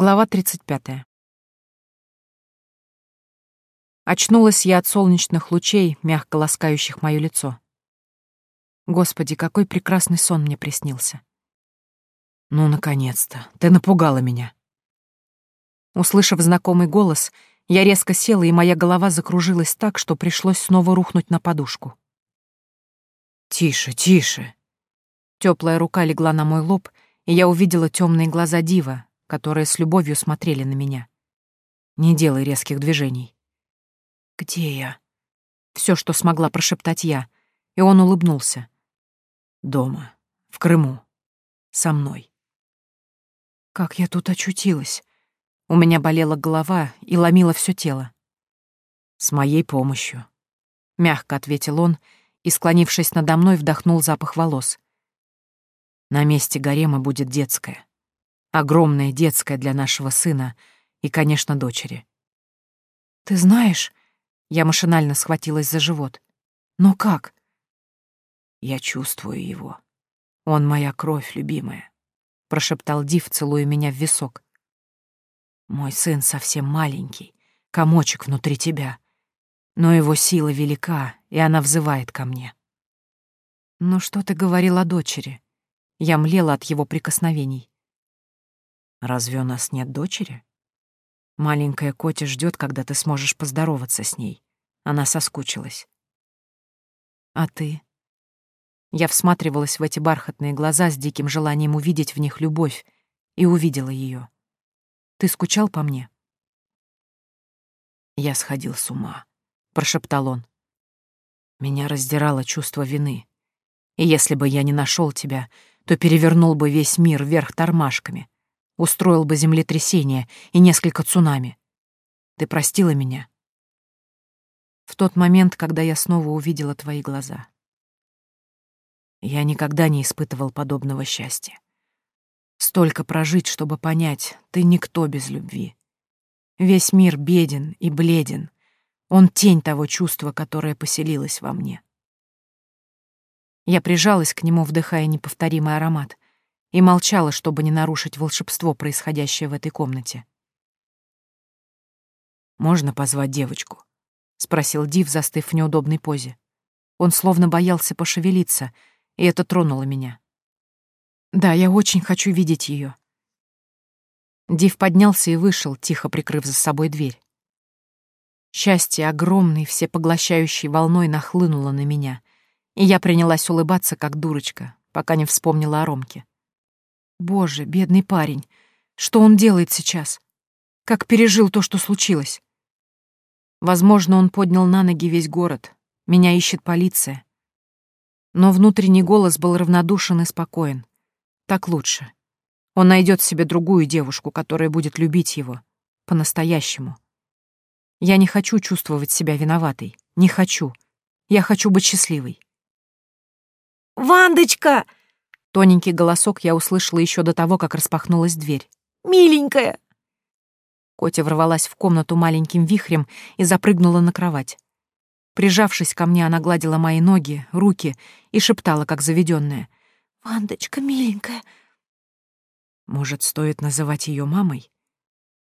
Глава 35. Очнулась я от солнечных лучей, мягко ласкающих моё лицо. Господи, какой прекрасный сон мне приснился. Ну, наконец-то, ты напугала меня. Услышав знакомый голос, я резко села, и моя голова закружилась так, что пришлось снова рухнуть на подушку. Тише, тише. Теплая рука легла на мой лоб, и я увидела темные глаза Дива, которые с любовью смотрели на меня. Не делай резких движений. «Где я?» Все, что смогла прошептать я, и он улыбнулся. «Дома, в Крыму, со мной». Как я тут очутилась? У меня болела голова и ломило все тело. «С моей помощью», — мягко ответил он и, склонившись надо мной, вдохнул запах волос. «На месте гарема будет детская. Огромная детская для нашего сына и, конечно, дочери. «Ты знаешь...» — я машинально схватилась за живот. «Но как?» «Я чувствую его. Он моя кровь, любимая», — прошептал Див, целуя меня в висок. «Мой сын совсем маленький, комочек внутри тебя, но его сила велика, и она взывает ко мне». «Ну что ты говорил о дочери?» Я млела от его прикосновений. Разве у нас нет дочери? Маленькая Котя ждет, когда ты сможешь поздороваться с ней. Она соскучилась. А ты? Я всматривалась в эти бархатные глаза с диким желанием увидеть в них любовь и увидела ее. Ты скучал по мне? Я сходил с ума, прошептал он. Меня раздирало чувство вины. И если бы я не нашел тебя, то перевернул бы весь мир вверх тормашками, устроил бы землетрясение и несколько цунами. Ты простила меня? В тот момент, когда я снова увидела твои глаза. Я никогда не испытывал подобного счастья. Столько прожить, чтобы понять, ты никто без любви. Весь мир беден и бледен. Он тень того чувства, которое поселилось во мне. Я прижалась к нему, вдыхая неповторимый аромат — и молчала, чтобы не нарушить волшебство, происходящее в этой комнате. «Можно позвать девочку?» — спросил Див, застыв в неудобной позе. Он словно боялся пошевелиться, и это тронуло меня. «Да, я очень хочу видеть ее. Див поднялся и вышел, тихо прикрыв за собой дверь. Счастье огромной, всепоглощающей волной нахлынуло на меня, и я принялась улыбаться, как дурочка, пока не вспомнила о Ромке. Боже, бедный парень. Что он делает сейчас? Как пережил то, что случилось? Возможно, он поднял на ноги весь город. Меня ищет полиция. Но внутренний голос был равнодушен и спокоен. Так лучше. Он найдет себе другую девушку, которая будет любить его. По-настоящему. Я не хочу чувствовать себя виноватой. Не хочу. Я хочу быть счастливой. «Вандочка!» Тоненький голосок я услышала еще до того, как распахнулась дверь. «Миленькая!» Котя ворвалась в комнату маленьким вихрем и запрыгнула на кровать. Прижавшись ко мне, она гладила мои ноги, руки и шептала, как заведенная. «Вандочка, миленькая!» Может, стоит называть ее мамой?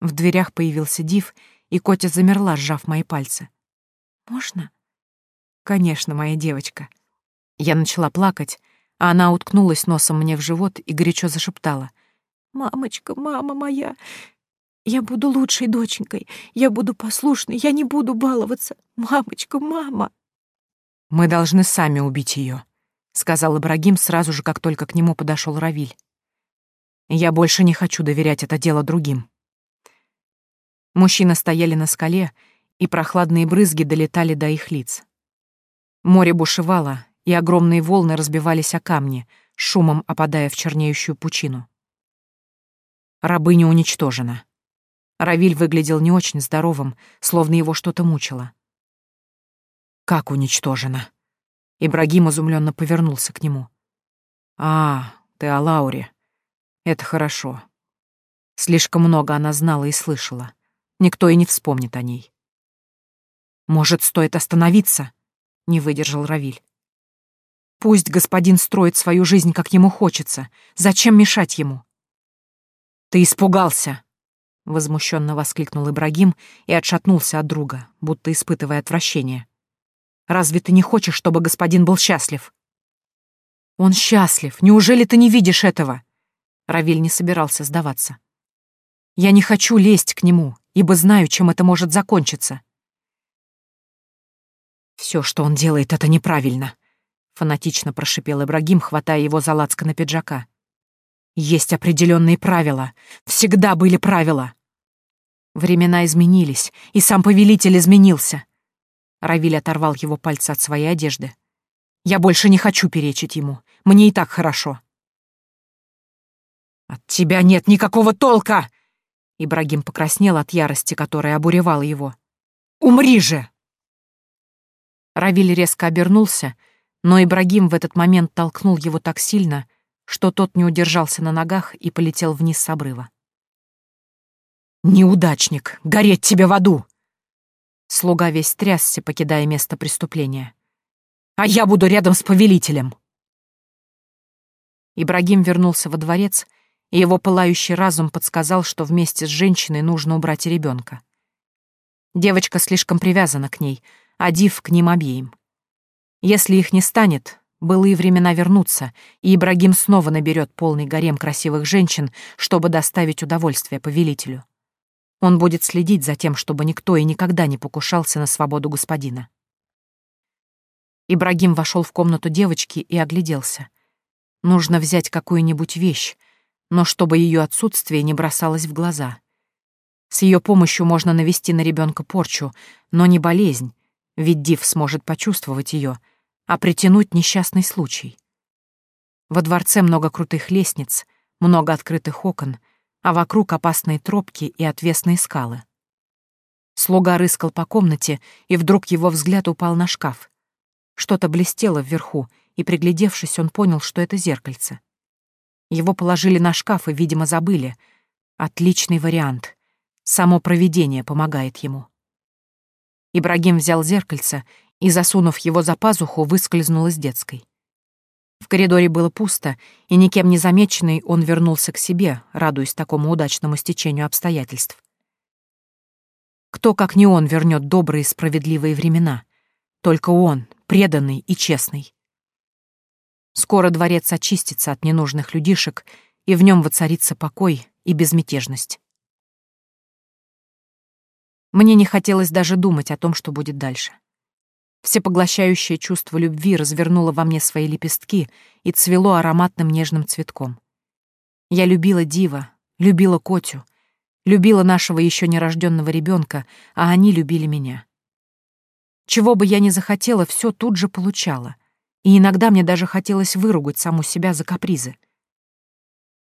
В дверях появился Див, и Котя замерла, сжав мои пальцы. «Можно?» «Конечно, моя девочка». Я начала плакать, она уткнулась носом мне в живот и горячо зашептала. «Мамочка, мама моя, я буду лучшей доченькой, я буду послушной, я не буду баловаться. Мамочка, мама!» «Мы должны сами убить ее», — сказал Ибрагим сразу же, как только к нему подошел Равиль. «Я больше не хочу доверять это дело другим». Мужчины стояли на скале, и прохладные брызги долетали до их лиц. Море бушевало, и огромные волны разбивались о камни, шумом опадая в чернеющую пучину. Рабыня уничтожена. Равиль выглядел не очень здоровым, словно его что-то мучило. «Как уничтожена?» Ибрагим изумленно повернулся к нему. «А, ты о Лауре. Это хорошо. Слишком много она знала и слышала. Никто и не вспомнит о ней». «Может, стоит остановиться?» — не выдержал Равиль. Пусть господин строит свою жизнь, как ему хочется. Зачем мешать ему? Ты испугался, — возмущенно воскликнул Ибрагим и отшатнулся от друга, будто испытывая отвращение. «Разве ты не хочешь, чтобы господин был счастлив?» «Он счастлив! Неужели ты не видишь этого?» Равиль не собирался сдаваться. «Я не хочу лезть к нему, ибо знаю, чем это может закончиться». «Все, что он делает, это неправильно», — фанатично прошипел Ибрагим, хватая его за на пиджака. Есть определенные правила. Всегда были правила. Времена изменились, и сам повелитель изменился. Равиль оторвал его пальцы от своей одежды. Я больше не хочу перечить ему. Мне и так хорошо. От тебя нет никакого толка! Ибрагим покраснел от ярости, которая обуревала его. Умри же! Равиль резко обернулся, но Ибрагим в этот момент толкнул его так сильно, что тот не удержался на ногах и полетел вниз с обрыва. «Неудачник! Гореть тебе в аду!» Слуга весь трясся, покидая место преступления. «А я буду рядом с повелителем!» Ибрагим вернулся во дворец, и его пылающий разум подсказал, что вместе с женщиной нужно убрать ребенка. Девочка слишком привязана к ней, а Див к ним обеим. Если их не станет, Былые времена вернутся, и Ибрагим снова наберет полный гарем красивых женщин, чтобы доставить удовольствие повелителю. Он будет следить за тем, чтобы никто и никогда не покушался на свободу господина. Ибрагим вошел в комнату девочки и огляделся. Нужно взять какую-нибудь вещь, но чтобы ее отсутствие не бросалось в глаза. С ее помощью можно навести на ребенка порчу, но не болезнь, ведь Див сможет почувствовать ее — а притянуть несчастный случай. Во дворце много крутых лестниц, много открытых окон, а вокруг опасные тропки и отвесные скалы. Слуга рыскал по комнате, и вдруг его взгляд упал на шкаф. Что-то блестело вверху, и, приглядевшись, он понял, что это зеркальце. Его положили на шкаф и, видимо, забыли. Отличный вариант. Само провидение помогает ему. Ибрагим взял зеркальце и, засунув его за пазуху, выскользнул из детской. В коридоре было пусто, и никем не замеченный он вернулся к себе, радуясь такому удачному стечению обстоятельств. Кто, как не он, вернет добрые и справедливые времена? Только он, преданный и честный. Скоро дворец очистится от ненужных людишек, и в нем воцарится покой и безмятежность. Мне не хотелось даже думать о том, что будет дальше. Всепоглощающее чувство любви развернуло во мне свои лепестки и цвело ароматным нежным цветком. Я любила Дива, любила Котю, любила нашего еще нерожденного ребенка, а они любили меня. Чего бы я ни захотела, все тут же получала, и иногда мне даже хотелось выругать саму себя за капризы.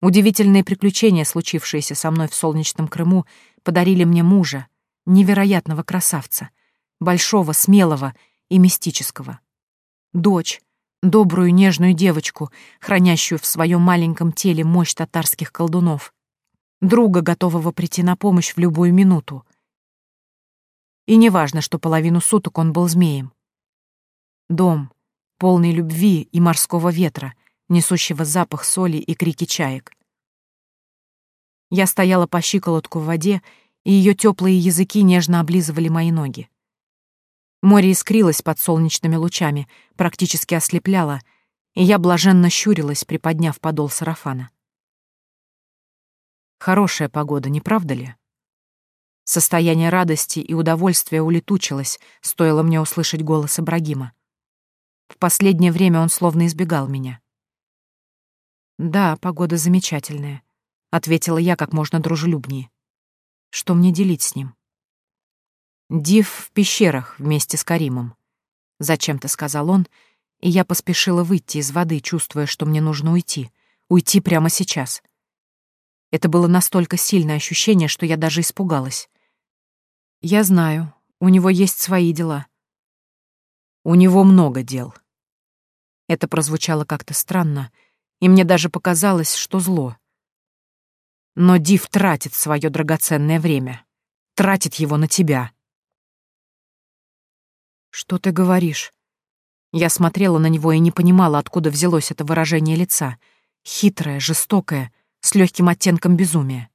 Удивительные приключения, случившиеся со мной в солнечном Крыму, подарили мне мужа, невероятного красавца, большого, смелого и мистического. Дочь, добрую нежную девочку, хранящую в своем маленьком теле мощь татарских колдунов. Друга, готового прийти на помощь в любую минуту. И неважно, что половину суток он был змеем. Дом, полный любви и морского ветра, несущего запах соли и крики чаек. Я стояла по щиколотку в воде, и ее теплые языки нежно облизывали мои ноги. Море искрилось под солнечными лучами, практически ослепляло, и я блаженно щурилась, приподняв подол сарафана. Хорошая погода, не правда ли? Состояние радости и удовольствия улетучилось, стоило мне услышать голос Ибрагима. В последнее время он словно избегал меня. «Да, погода замечательная», — ответила я как можно дружелюбнее. «Что мне делить с ним?» Див в пещерах вместе с Каримом. Зачем-то сказал он, и я поспешила выйти из воды, чувствуя, что мне нужно уйти. Уйти прямо сейчас. Это было настолько сильное ощущение, что я даже испугалась. Я знаю, у него есть свои дела. У него много дел. Это прозвучало как-то странно, и мне даже показалось, что зло. Но Див тратит свое драгоценное время. Тратит его на тебя. «Что ты говоришь?» Я смотрела на него и не понимала, откуда взялось это выражение лица. Хитрое, жестокое, с легким оттенком безумия.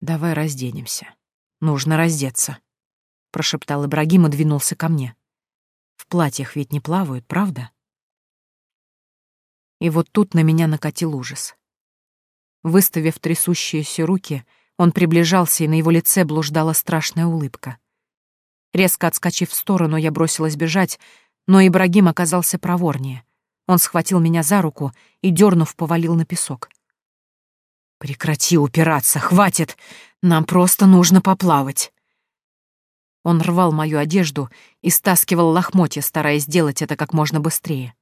«Давай разденемся. Нужно раздеться», — прошептал Ибрагим и двинулся ко мне. «В платьях ведь не плавают, правда?» И вот тут на меня накатил ужас. Выставив трясущиеся руки, он приближался, и на его лице блуждала страшная улыбка. Резко отскочив в сторону, я бросилась бежать, но Ибрагим оказался проворнее. Он схватил меня за руку и, дернув, повалил на песок. «Прекрати упираться, хватит! Нам просто нужно поплавать!» Он рвал мою одежду и стаскивал лохмотья, стараясь сделать это как можно быстрее.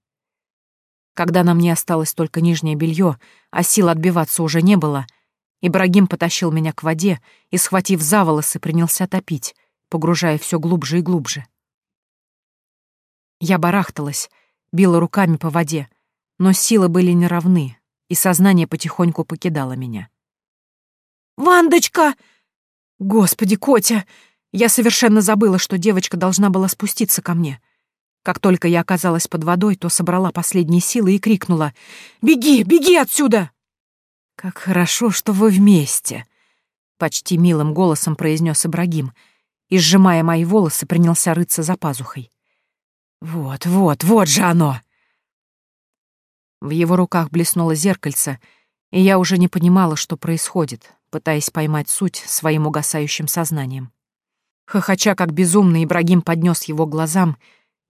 Когда на мне осталось только нижнее белье, а сил отбиваться уже не было, Ибрагим потащил меня к воде и, схватив за волосы, принялся топить, погружая все глубже и глубже. Я барахталась, била руками по воде, но силы были неравны, и сознание потихоньку покидало меня. «Вандочка!» «Господи, Котя!» Я совершенно забыла, что девочка должна была спуститься ко мне. Как только я оказалась под водой, то собрала последние силы и крикнула «Беги, беги отсюда!» «Как хорошо, что вы вместе!» — почти милым голосом произнес Ибрагим и, сжимая мои волосы, принялся рыться за пазухой. «Вот, вот, вот же оно!» В его руках блеснуло зеркальце, и я уже не понимала, что происходит, пытаясь поймать суть своим угасающим сознанием. Хохоча как безумный, Ибрагим поднес его глазам,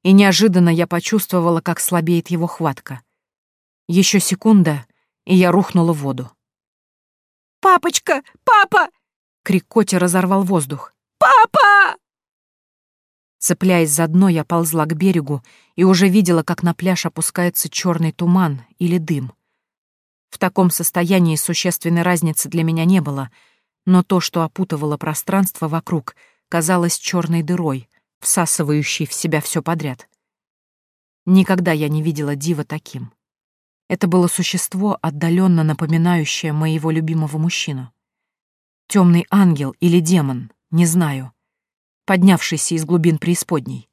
и неожиданно я почувствовала, как слабеет его хватка. Еще секунда, и я рухнула в воду. «Папочка! Папа!» Крик Коти разорвал воздух. «Папа!» Цепляясь за дно, я ползла к берегу и уже видела, как на пляж опускается черный туман или дым. В таком состоянии существенной разницы для меня не было, но то, что опутывало пространство вокруг, казалось черной дырой, всасывающей в себя все подряд. Никогда я не видела Дива таким. Это было существо, отдаленно напоминающее моего любимого мужчину. Темный ангел или демон, не знаю, поднявшийся из глубин преисподней.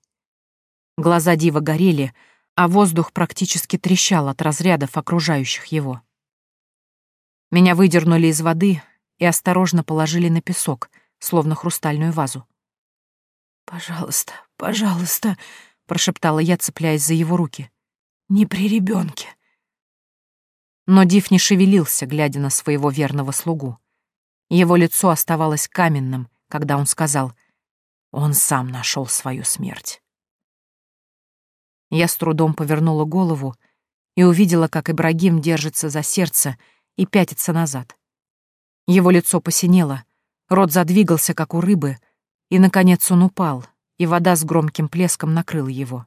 Глаза Дива горели, а воздух практически трещал от разрядов окружающих его. Меня выдернули из воды и осторожно положили на песок, словно хрустальную вазу. «Пожалуйста, пожалуйста», — прошептала я, цепляясь за его руки. «Не при ребенке. Но Див не шевелился, глядя на своего верного слугу. Его лицо оставалось каменным, когда он сказал «Он сам нашел свою смерть». Я с трудом повернула голову и увидела, как Ибрагим держится за сердце и пятится назад. Его лицо посинело, рот задвигался, как у рыбы, и, наконец, он упал, и вода с громким плеском накрыла его.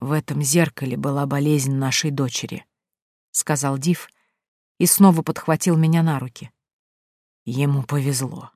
В этом зеркале была болезнь нашей дочери сказал Див и снова подхватил меня на руки. Ему повезло.